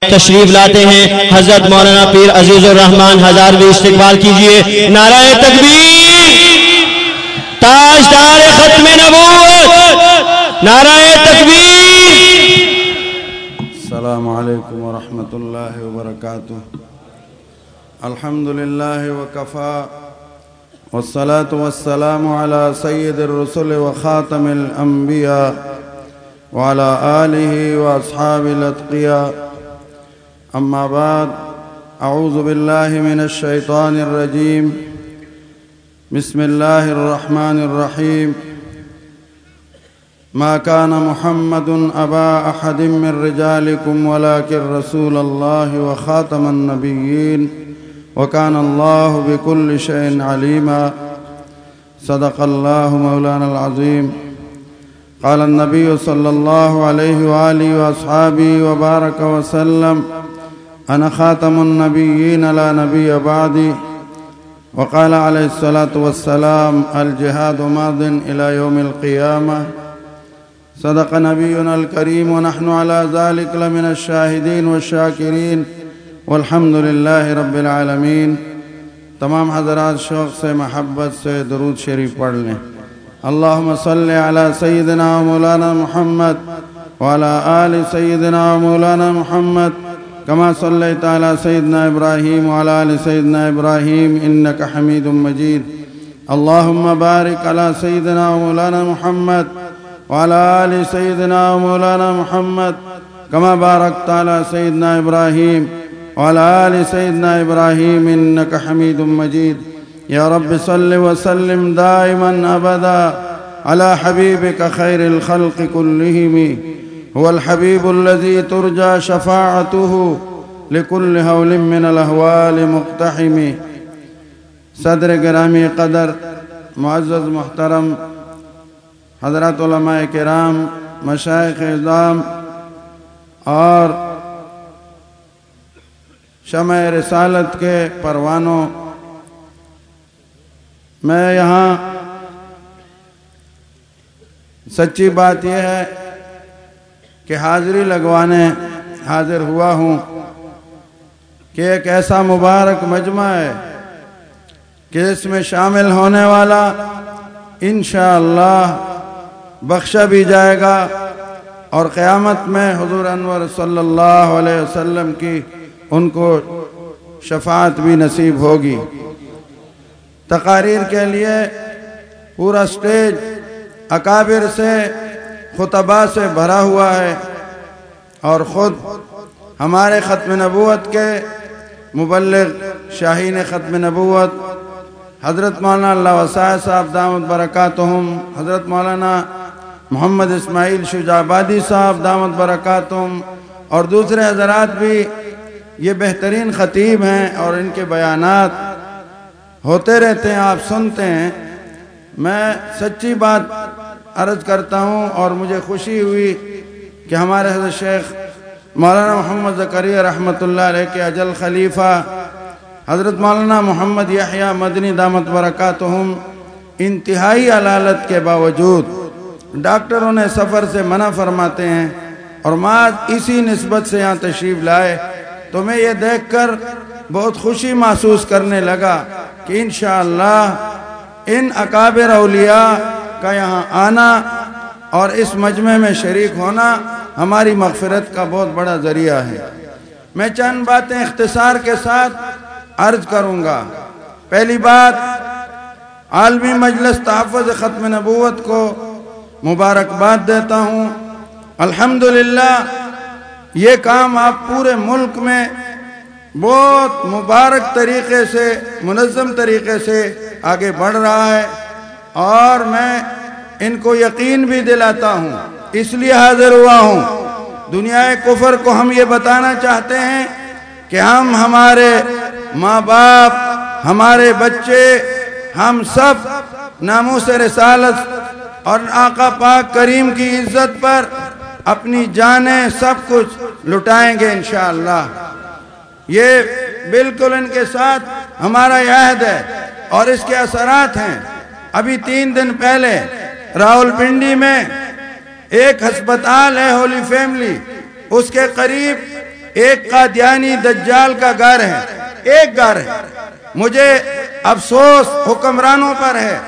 تشریف لاتے ہیں۔ حضرت مولانا پیر عزیز الرحمان ہزار بھی استقبال کیجیے۔ نعرہ تکبیر۔ تاجدار ختم نبوت۔ نعرہ تکبیر۔ السلام علیکم ورحمۃ اللہ وبرکاتہ۔ الحمد للہ وکفا۔ والصلاة والسلام على سید الرسل وخاتم الانبیاء۔ وعلى آلہ واصحاب الاتقیاء۔ أما بعد، أعوذ بالله من الشيطان الرجيم. بسم الله الرحمن الرحيم. ما كان محمد أبا أحد من رجالكم، ولكن رسول الله وخاتم النبيين، وكان الله بكل شيء عليما. صدق الله مولانا العظيم. قال النبي صلى الله عليه وآله وأصحابه وبارك وسلم أنا خاتم النبيين لا نبي بعدي. وقال عليه الصلاة والسلام، الجهاد ماض إلى يوم القيامة. صدق نبينا الكريم، ونحن على ذلك لمن الشاهدين والشاكرين. والحمد لله رب العالمين. تمام حضرات، شوق سے، محبت سے درود شریف پڑھ لیں. اللهم صل على سيدنا ومولانا محمد، وعلى آل سيدنا ومولانا محمد. كما صليت على سيدنا إبراهيم وعلى آل سيدنا إبراهيم إنك حميد مجيد. اللهم بارك على سيدنا ومولانا محمد وعلى آل سيدنا ومولانا محمد كما باركت على سيدنا إبراهيم وعلى آل سيدنا إبراهيم إنك حميد مجيد. يا رب صل وسلم دائما أبدا على حبيبك خير الخلق كلهم. هو الحبيب الذي ترجى شفاعته لكل هول من الأهوال مقتحم. صدر گرامی قدر، معزز محترم، حضرت علماء کرام مشائق اعظام اور شمع رسالت کے پروانوں، میں یہاں سچی بات یہ ہے کہ حاضری لگوانے حاضر ہوا ہوں کہ ایک ایسا مبارک مجمع ہے کہ اس میں شامل ہونے والا انشاءاللہ بخشا بھی جائے گا اور قیامت میں حضور انور صلی اللہ علیہ وسلم کی ان کو شفاعت بھی نصیب ہوگی۔ تقاریر کے لیے پورا سٹیج اکابر سے خطبہ سے بھرا ہوا ہے اور خود ہمارے ختم نبوت کے مبلغ شاہین ختم نبوت، حضرت مولانا اللہ وسائے صاحب دامت برکاتہم، حضرت مولانا محمد اسماعیل شجابادی صاحب دامت برکاتہم اور دوسرے حضرات بھی یہ بہترین خطیب ہیں اور ان کے بیانات ہوتے رہتے ہیں، آپ سنتے ہیں۔ میں سچی بات عرض کرتا ہوں اور مجھے خوشی ہوئی کہ ہمارے حضرت شیخ مولانا محمد زکری رحمۃ اللہ علیہ کے اجل خلیفہ حضرت مولانا محمد یحییٰ مدنی دامت برکاتہم انتہائی علالت کے باوجود ڈاکٹروں نے سفر سے منع فرماتے ہیں اور ماں اسی نسبت سے یہاں تشریف لائے تو میں یہ دیکھ کر بہت خوشی محسوس کرنے لگا کہ انشاءاللہ ان اکابر اولیاء کا یہاں آنا اور اس مجمع میں شریک ہونا ہماری مغفرت کا بہت بڑا ذریعہ ہے۔ میں چند باتیں اختصار کے ساتھ عرض کروں گا۔ پہلی بات، عالمی مجلس تحفظ ختم نبوت کو مبارکباد دیتا ہوں۔ الحمدللہ، یہ کام آپ پورے ملک میں بہت مبارک طریقے سے، منظم طریقے سے آگے بڑھ رہا ہے۔ اور میں ان کو یقین بھی دلاتا ہوں، اس لیے حاضر ہوا ہوں۔ دنیا کفر کو ہم یہ بتانا چاہتے ہیں کہ ہم ہمارے ماں باپ، ہمارے بچے، ہم سب ناموس رسالت اور آقا پاک کریم کی عزت پر اپنی جانیں سب کچھ لٹائیں گے انشاءاللہ۔ یہ بالکل ان کے ساتھ ہمارا عہد ہے اور اس کے اثرات ہیں۔ ابھی تین دن پہلے راول پنڈی میں ایک ہسپتال ہے ہولی فیملی، اس کے قریب ایک قادیانی دجال کا گھر ہے، ایک گھر ہے۔ مجھے افسوس حکمرانوں پر ہے،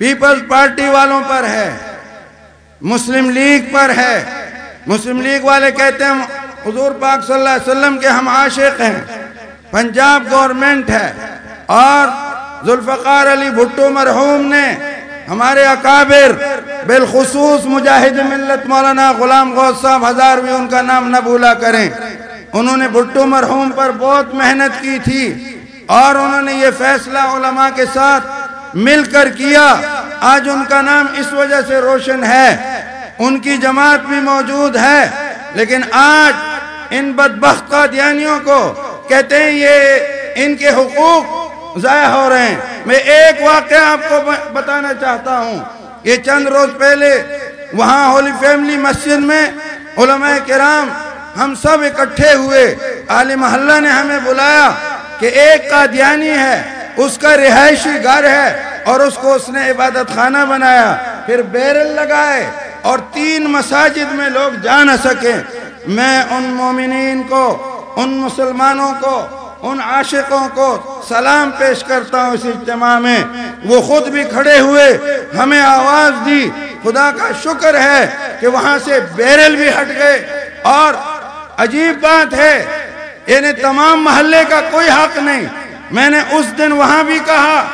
پیپلز پارٹی والوں پر ہے، مسلم لیگ پر ہے۔ مسلم لیگ والے کہتے ہیں، حضور پاک صلی اللہ علیہ وسلم کے ہم عاشق ہیں، پنجاب گورنمنٹ ہے اور ذوالفقار علی بھٹو مرحوم نے ہمارے اکابر بالخصوص مجاہد ملت مولانا غلام غوث صاحب ہزار بھی ان کا نام نہ بھولا کریں۔ انہوں نے بھٹو مرحوم پر بہت محنت کی تھی اور انہوں نے یہ فیصلہ علماء کے ساتھ مل کر کیا۔ آج ان کا نام اس وجہ سے روشن ہے۔ ان کی جماعت بھی موجود ہے۔ لیکن آج ان بدبخت قادیانیوں کو کہتے ہیں یہ ان کے حقوق ضائع ہو رہے ہیں۔ میں ایک واقعہ آپ کو بتانا چاہتا ہوں۔ یہ چند روز پہلے وہاں ہولی فیملی مسجد میں علماء کرام ہم سب اکٹھے ہوئے۔ عالی محلہ نے ہمیں بلایا کہ ایک قادیانی ہے، اس کا رہائشی گھر ہے اور اس کو اس نے عبادت خانہ بنایا۔ پھر بیرل لگائے اور تین مساجد میں لوگ جا نہ سکیں۔ میں ان مومنین کو، ان مسلمانوں کو ان عاشقوں کو سلام پیش کرتا ہوں اس اجتماع میں۔ وہ خود بھی کھڑے ہوئے، ہمیں آواز دی۔ خدا کا شکر ہے کہ وہاں سے بیرل بھی ہٹ گئے۔ اور عجیب بات ہے یعنی تمام محلے کا کوئی حق نہیں۔ میں نے اس دن وہاں بھی کہا،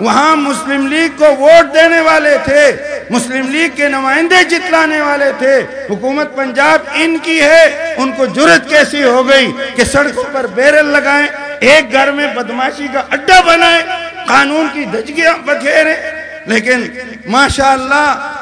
وہاں مسلم لیگ کو ووٹ دینے والے تھے۔ مسلم لیگ کے نمائندے جتلانے والے تھے، حکومت پنجاب ان کی ہے، ان کو جرت کیسی ہو گئی کہ سڑکوں پر بیرل لگائیں، ایک گھر میں بدماشی کا اڈا بنائیں، قانون کی دجگیاں بکھیریں۔ لیکن ماشاءاللہ،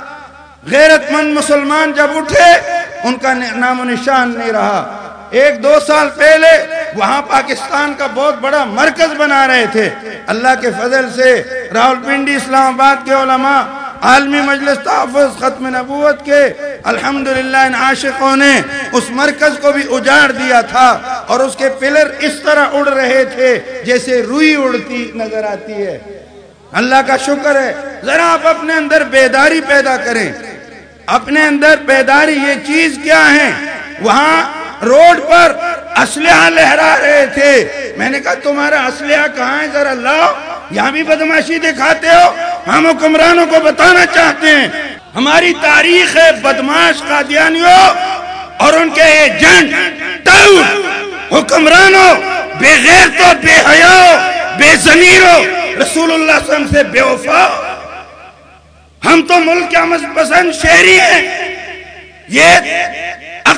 غیرت مند مسلمان جب اٹھے، ان کا نام و نشان نہیں رہا۔ ایک دو سال پہلے وہاں پاکستان کا بہت بڑا مرکز بنا رہے تھے۔ اللہ کے فضل سے راول پنڈی اسلام آباد کے علماء عالمی مجلس تحفظ ختم نبوت کے الحمدللہ ان عاشقوں نے اس مرکز کو بھی اجاڑ دیا تھا اور اس کے پلر اس طرح اڑ رہے تھے جیسے روئی اڑتی نظر آتی ہے۔ اللہ کا شکر ہے۔ ذرا آپ اپنے اندر بیداری پیدا کریں۔ اپنے اندر بیداری یہ چیز کیا ہے؟ وہاں روڈ پر اسلحہ لہرا رہے تھے۔ میں نے کہا، تمہارا اسلحہ کہاں ہے؟ ذرا لاؤ۔ یہاں بھی بدماشی دکھاتے ہو۔ ہم حکمرانوں کو بتانا چاہتے ہیں۔ ہماری تاریخ ہے بدماش قادیانیوں اور ان کے ایجنٹ حکمرانوں، بے غیر تو بے حیاؤ، بے زمیروں رسول اللہ صلی اللہ علیہ وسلم سے بے وفا۔ ہم تو ملک کے پسند شہری ہیں۔ یہ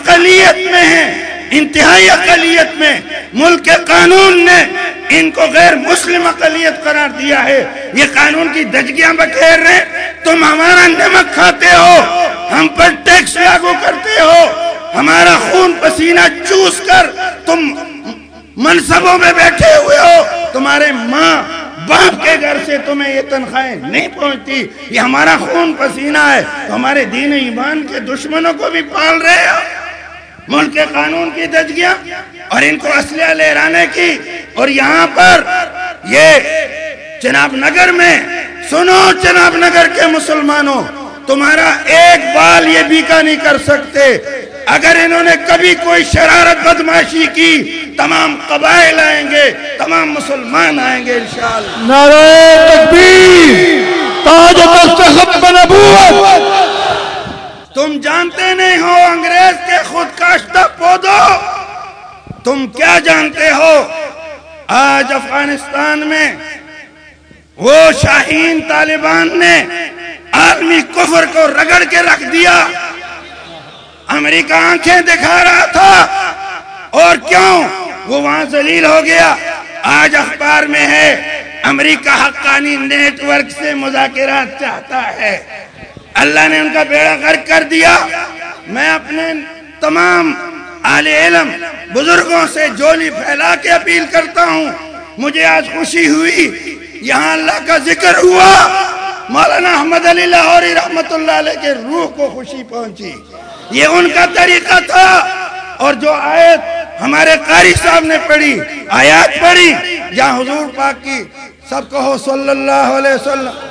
اقلیت میں ہیں، انتہائی اقلیت میں۔ ملک کے قانون نے ان کو غیر مسلم اقلیت قرار دیا ہے۔ یہ قانون کی دجگیاں بکھیر رہے تم ہمارا نمک کھاتے ہو، ہم پر ٹیکس لاگو کرتے ہو۔ ہمارا خون پسینہ چوس کر تم منصبوں میں بیٹھے ہوئے ہو۔ تمہارے ماں باپ کے گھر سے تمہیں یہ تنخواہیں نہیں پہنچتی۔ یہ ہمارا خون پسینہ ہے۔ ہمارے دین ایمان کے دشمنوں کو بھی پال رہے ہو۔ ملک کے قانون کی دجگیاں اور ان کو اسلحہ لہرانے کی اور یہاں پر یہ چناب نگر میں، سنو چناب نگر کے مسلمانوں، تمہارا ایک بال یہ بیکا نہیں کر سکتے۔ اگر انہوں نے کبھی کوئی شرارت بدماشی کی، تمام قبائل آئیں گے، تمام مسلمان آئیں گے انشاءاللہ۔ نعرہ تکبیر، تاج تستخب نبوت۔ تم جانتے نہیں ہو انگریز کے خود کاشتہ پودو؟ تم کیا جانتے ہو؟ آج افغانستان میں وہ شاہین طالبان نے عالمی کفر کو رگڑ کے رکھ دیا۔ امریکہ آنکھیں دکھا رہا تھا۔ اور کیوں؟ وہ وہاں ذلیل ہو گیا۔ آج اخبار میں ہے، امریکہ حقانی نیٹ ورک سے مذاکرات چاہتا ہے۔ اللہ نے ان کا بیڑا غرق کر دیا۔ میں اپنے تمام آل علم، بزرگوں سے جولی پھیلا کے اپیل کرتا ہوں۔ مجھے آج خوشی ہوئی، یہاں اللہ کا ذکر ہوا۔ مولانا احمد علی لاہوری رحمت اللہ علیہ کے روح کو خوشی پہنچی۔ یہ ان کا طریقہ تھا۔ اور جو آیت ہمارے قاری صاحب نے پڑھی، آیات پڑھی، جہاں حضور پاک کی سب کہو صلی اللہ علیہ وسلم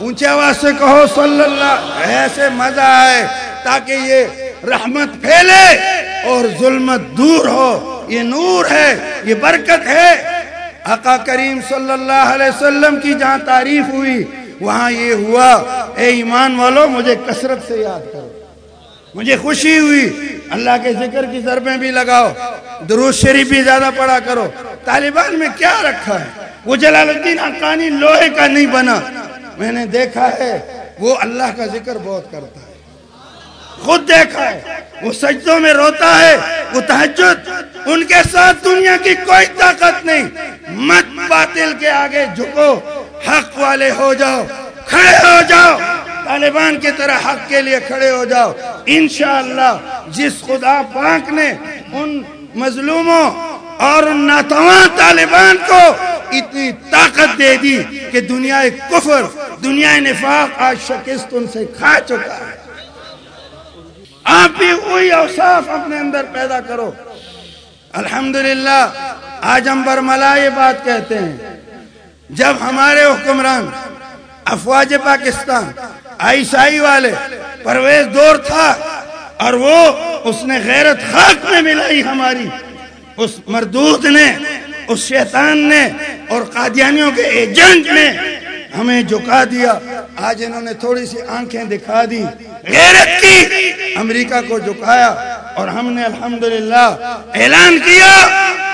اونچے آواز سے کہو صلی اللہ ایسے مزہ آئے تاکہ یہ رحمت پھیلے اور ظلمت دور ہو۔ یہ نور ہے، یہ برکت ہے۔ آقا کریم صلی اللہ علیہ وسلم کی جہاں تعریف ہوئی، وہاں یہ ہوا، اے ایمان والو، مجھے کثرت سے یاد کرو۔ مجھے خوشی ہوئی۔ اللہ کے ذکر کی ضربیں بھی لگاؤ، دروس شریف بھی زیادہ پڑھا کرو۔ طالبان میں کیا رکھا ہے؟ وہ جلال الدین حقانی لوہے کا نہیں بنا۔ میں نے دیکھا ہے، وہ اللہ کا ذکر بہت کرتا ہے۔ خود دیکھا ہے، وہ سجدوں میں روتا ہے، وہ تحجد ان کے ساتھ دنیا کی کوئی طاقت نہیں۔ مت باطل کے آگے جھکو، حق والے ہو جاؤ، کھڑے ہو جاؤ۔ طالبان کی طرح حق کے لیے کھڑے ہو جاؤ۔ انشاءاللہ، جس خدا پاک نے ان مظلوموں اور ان ناتواں طالبان کو اتنی طاقت دے دی کہ دنیا کفر، دنیا نفاق آج شکست ان سے کھا چکا ہے۔ آپ بھی وہی اوصاف اپنے اندر پیدا کرو۔ الحمدللہ، آج ہم برملا یہ بات کہتے ہیں۔ جب ہمارے حکمران، افواج پاکستان، عیسائی والے پرویز دور تھا اور وہ اس نے غیرت خاک میں ملائی ہماری اس مردود نے، اس شیطان نے اور قادیانیوں کے ایجنٹ نے ہمیں جھکا دیا۔ آج انہوں نے تھوڑی سی آنکھیں دکھا دی غیرت کی۔ امریکہ کو جھکایا اور ہم نے الحمدللہ اعلان کیا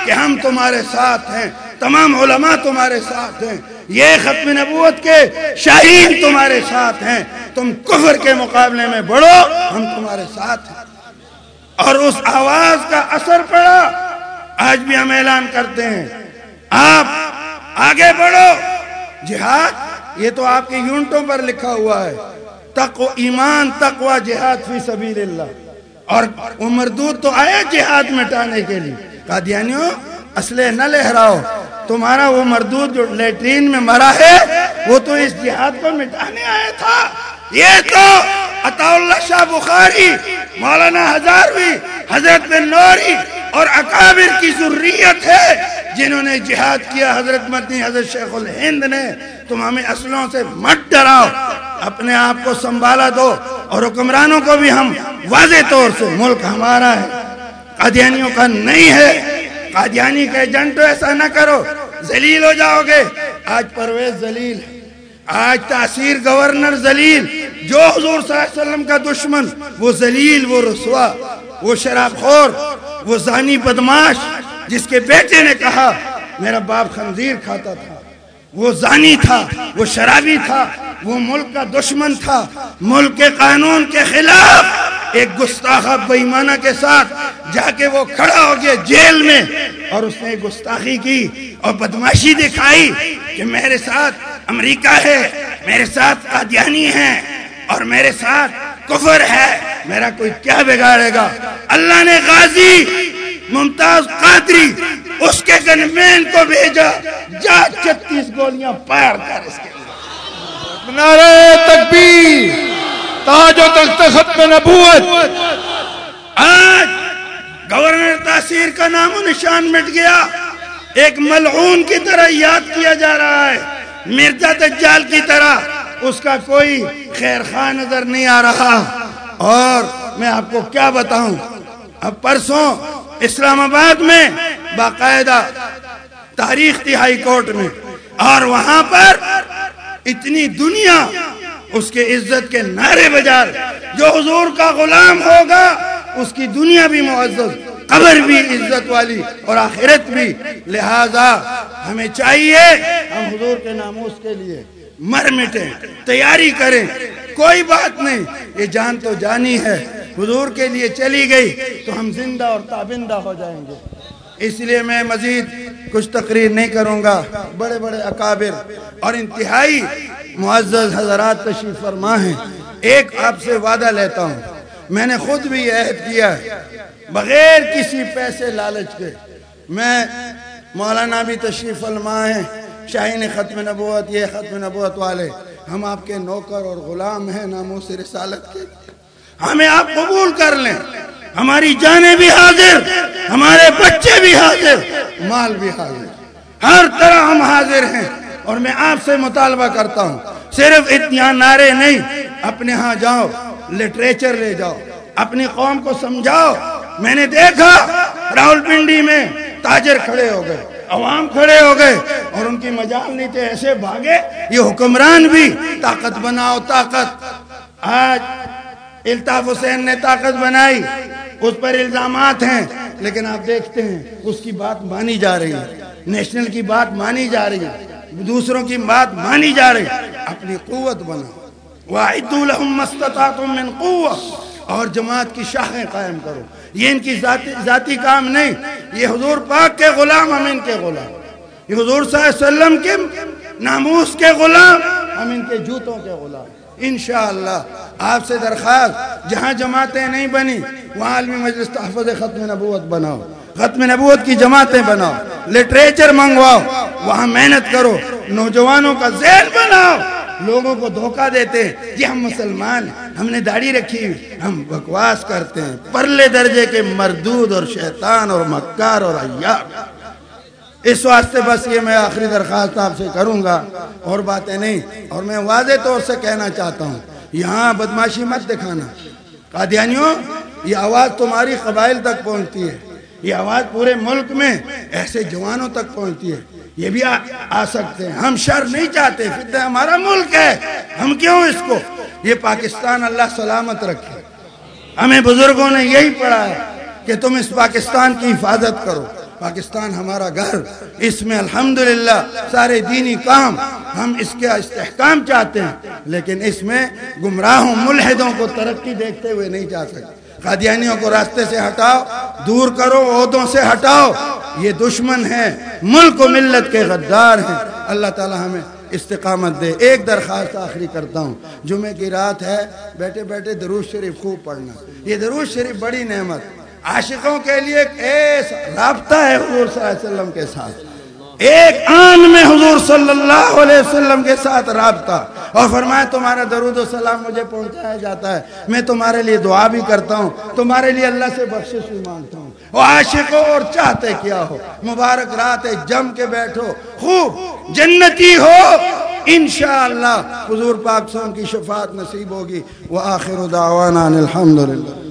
کہ ہم تمہارے ساتھ ہیں۔ تمام علماء تمہارے ساتھ ہیں۔ یہ ختم نبوت کے شاہین تمہارے ساتھ ہیں۔ تم کفر کے مقابلے میں بڑھو، ہم تمہارے ساتھ ہیں۔ اور اس آواز کا اثر پڑا۔ آج بھی ہم اعلان کرتے ہیں۔ آپ آگے بڑھو۔ جہاد، یہ تو آپ کے یونٹوں پر لکھا ہوا ہے۔ تقو ایمان، تقوی جہاد فی سبیل اللہ اور وہ مردود تو آئے جہاد مٹانے کے لیے۔ قادیانیوں، اسلحے نہ لہراؤ۔ تمہارا وہ مردود جو لیٹرین میں مرا ہے، وہ تو اس جہاد کو مٹانے آیا تھا۔ یہ تو عطا اللہ شاہ بخاری، مولانا ہزاروی، حضرت بن نوری اور اکابر کی ضروریت ہے جنہوں نے جہاد کیا حضرت مدنی حضرت شیخ الہند نے۔ تم ہمیں اصلوں سے مت ڈراؤ۔ اپنے آپ کو سنبھالا دو اور حکمرانوں کو بھی ہم واضح طور سے ملک ہمارا ہے۔ قادیانیوں کا نہیں ہے۔ قادیانی کا ایجنٹ ایسا نہ کرو۔ زلیل ہو جاؤ گے۔ آج پرویز زلیل آج تاثیر گورنر زلیل جو حضور صلی اللہ علیہ وسلم کا دشمن، وہ زلیل وہ رسوا، وہ شراب خور وہ زانی بدماش جس کے بیٹے نے کہا، میرا باپ خنزیر کھاتا تھا۔ وہ زانی تھا، وہ شرابی تھا، وہ ملک کا دشمن تھا۔ ملک کے قانون کے خلاف ایک گستاخہ بیمانہ کے ساتھ جا کے وہ کھڑا ہو گیا جیل میں اور اس نے گستاخی کی اور بدماشی دکھائی کہ میرے ساتھ امریکہ ہے، میرے ساتھ قادیانی ہے اور میرے ساتھ کفر ہے۔ میرا کوئی کیا بگاڑے گا؟ اللہ نے غازی ممتاز قادری اس کے گنمین کو بھیجا جا چتیس گولیاں پار کر اس کے نعرہ تکبیر تاج و تخت ختم نبوت۔ آج گورنر تاثیر کا نام و نشان مٹ گیا۔ ایک ملعون کی طرح یاد کیا جا رہا ہے۔ مرزا دجال کی طرح اس کا کوئی خیر خواہ نظر نہیں آ رہا۔ اور میں آپ کو کیا بتاؤں؟ اب پرسوں اسلام آباد میں باقاعدہ تاریخ تھی ہائی کورٹ میں، اور وہاں پر اتنی دنیا اس کے عزت کے نعرے بجار، جو حضور کا غلام ہوگا، اس کی دنیا بھی معزز، قبر بھی عزت والی اور آخرت بھی، لہذا ہمیں چاہیے ہم حضور کے ناموس کے لیے مر مٹیں تیاری کریں، کوئی بات نہیں، یہ جان تو جانی ہے، حضور کے لیے چلی گئی، تو ہم زندہ اور تابندہ ہو جائیں گے۔ اس لیے میں مزید کچھ تقریر نہیں کروں گا۔ بڑے بڑے اکابر اور انتہائی معزز حضرات تشریف فرما ہیں۔ ایک آپ سے وعدہ لیتا ہوں۔ میں نے خود بھی عہد کیا ہے۔ بغیر کسی پیسے لالچ کے میں مولانا بھی تشریف فرما ہیں۔ شاہین ختم نبوت، یہ ختم نبوت والے، ہم آپ کے نوکر اور غلام ہیں، ناموں سے رسالت کے ہمیں آپ قبول کر لیں۔ ہماری جانیں بھی حاضر، ہمارے بچے بھی حاضر، مال بھی حاضر۔ ہر طرح ہم حاضر ہیں۔ اور میں آپ سے مطالبہ کرتا ہوں، صرف اتنا نعرے نہیں، اپنے ہاں جاؤ، لٹریچر لے جاؤ، اپنی قوم کو سمجھاؤ۔ میں نے دیکھا راول پنڈی میں تاجر کھڑے ہو گئے۔ عوام کھڑے ہو گئے اور ان کی مجال نہیں تھے ایسے بھاگے، یہ حکمران بھی طاقت بناؤ، طاقت۔ آج الطاف حسین نے طاقت بنائی، اس پر الزامات ہیں، لیکن آپ دیکھتے ہیں، اس کی بات مانی جا رہی ہے۔ نیشنل کی بات مانی جا رہی ہے، دوسروں کی بات مانی جا رہی ہے۔ اپنی قوت بنا وَعِدُّ لَهُمْ مَسْتَطَعْتُمْ مِنْ قُوَّةِ اور جماعت کی شاخیں قائم کرو۔ یہ ان کی ذاتی, ذاتی کام نہیں۔ یہ حضور پاک کے غلام ہم ان کے غلام۔ یہ حضور صلی اللہ علیہ وسلم کے ناموس کے غلام ہم ان کے جوتوں کے غلام۔ انشاءاللہ آپ سے درخواست جہاں جماعتیں نہیں بنی وہاں عالمی مجلس تحفظ ختم نبوت بناؤ۔ ختم نبوت کی جماعتیں بناؤ۔ لٹریچر منگواؤ۔ وہاں محنت کرو۔ نوجوانوں کا ذہن بناؤ۔ لوگوں کو دھوکہ دیتے ہیں یہ ہم مسلمان ہم نے داڑھی رکھی ہوئی، ہم بکواس کرتے ہیں۔ پرلے درجے کے مردود اور شیطان اور مکار اور عیار اس واسطے بس یہ میں آخری درخواست آپ سے کروں گا۔ اور باتیں نہیں، اور میں واضح طور سے کہنا چاہتا ہوں۔ یہاں بدماشی مت دکھانا۔ قادیانیوں، یہ آواز تمہاری قبائل تک پہنچتی ہے۔ یہ آواز پورے ملک میں ایسے جوانوں تک پہنچتی ہے۔ یہ بھی آ سکتے ہیں۔ ہم شر نہیں چاہتے فتح ہمارا ملک ہے۔ ہم کیوں اس کو؟ یہ پاکستان اللہ سلامت رکھے۔ ہمیں بزرگوں نے یہی پڑھا ہے کہ تم اس پاکستان کی حفاظت کرو۔ پاکستان ہمارا گھر، اس میں الحمدللہ سارے دینی کام ہم اس کے استحکام چاہتے ہیں، لیکن اس میں گمراہوں، ملحدوں کو ترقی دیکھتے ہوئے نہیں چاہ سکتے۔ قادیانیوں کو راستے سے ہٹاؤ، دور کرو، عہدوں سے ہٹاؤ۔ یہ دشمن ہیں، ملک و ملت کے غدار ہیں۔ اللہ تعالی ہمیں استقامت دے۔ ایک درخواست آخری کرتا ہوں۔ جمعے کی رات ہے، بیٹھے بیٹھے دروش شریف خوب پڑھنا۔ یہ دروش شریف بڑی نعمت۔ عاشقوں کے لیے ایک رابطہ ہے حضور صلی اللہ علیہ وسلم کے ساتھ۔ ایک آن میں حضور صلی اللہ علیہ وسلم کے ساتھ رابطہ۔ اور فرمایا، تمہارا درود و سلام مجھے پہنچایا جاتا ہے۔ میں تمہارے لیے دعا بھی کرتا ہوں۔ تمہارے لیے اللہ سے بخشش بھی مانگتا ہوں۔ وہ عاشق ہو اور چاہتے کیا ہو؟ مبارک رات ہے، جم کے بیٹھو۔ خوب جنتی ہو۔ انشاءاللہ حضور پاک سون کی شفاعت نصیب ہوگی۔ وآخر دعوانا الحمدللہ۔